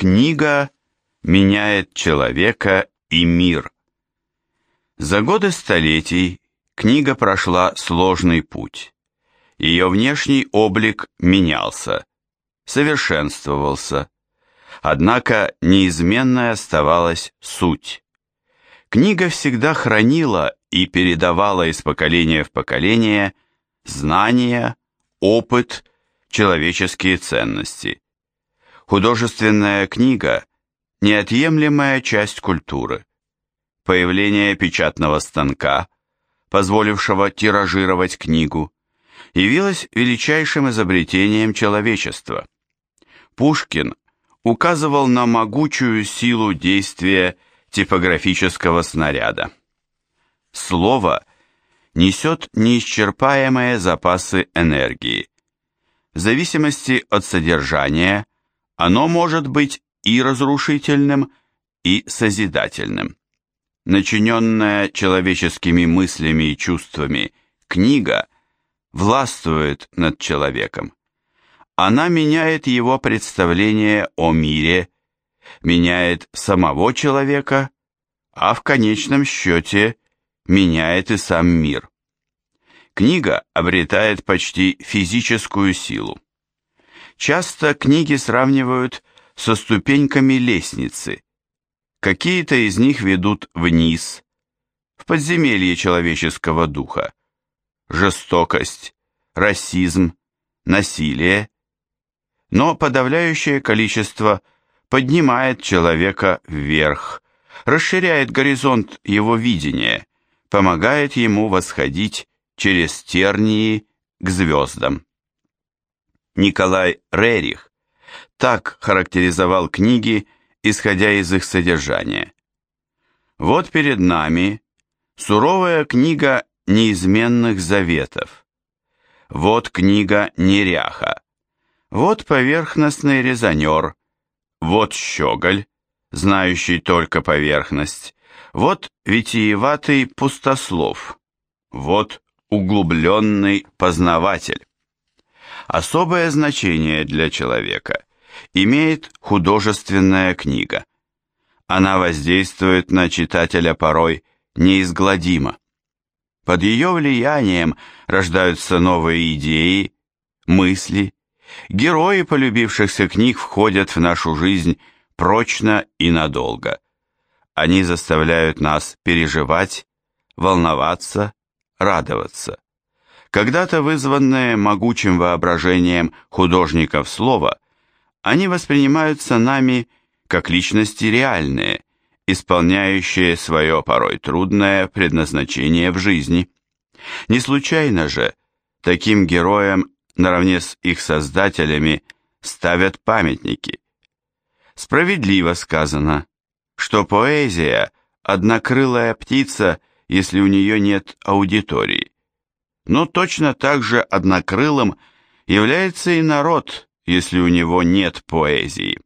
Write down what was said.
Книга меняет человека и мир. За годы столетий книга прошла сложный путь. Ее внешний облик менялся, совершенствовался. Однако неизменной оставалась суть. Книга всегда хранила и передавала из поколения в поколение знания, опыт, человеческие ценности. Художественная книга – неотъемлемая часть культуры. Появление печатного станка, позволившего тиражировать книгу, явилось величайшим изобретением человечества. Пушкин указывал на могучую силу действия типографического снаряда. Слово несет неисчерпаемые запасы энергии. В зависимости от содержания оно может быть и разрушительным, и созидательным. Начиненная человеческими мыслями и чувствами книга властвует над человеком. Она меняет его представление о мире, меняет самого человека, а в конечном счете меняет и сам мир. Книга обретает почти физическую силу. Часто книги сравнивают со ступеньками лестницы. Какие-то из них ведут вниз, в подземелье человеческого духа. Жестокость, расизм, насилие. Но подавляющее количество поднимает человека вверх, расширяет горизонт его видения, помогает ему восходить через тернии к звездам. Николай Рерих так характеризовал книги, исходя из их содержания. Вот перед нами суровая книга неизменных заветов. Вот книга неряха. Вот поверхностный резонер. Вот щеголь, знающий только поверхность. Вот витиеватый пустослов. Вот углубленный познаватель. Особое значение для человека имеет художественная книга. Она воздействует на читателя порой неизгладимо. Под ее влиянием рождаются новые идеи, мысли. Герои полюбившихся книг входят в нашу жизнь прочно и надолго. Они заставляют нас переживать, волноваться, радоваться когда-то вызванные могучим воображением художников слова, они воспринимаются нами как личности реальные, исполняющие свое порой трудное предназначение в жизни. Не случайно же таким героям наравне с их создателями ставят памятники. Справедливо сказано, что поэзия – однокрылая птица, если у нее нет аудитории но точно так же однокрылым является и народ, если у него нет поэзии.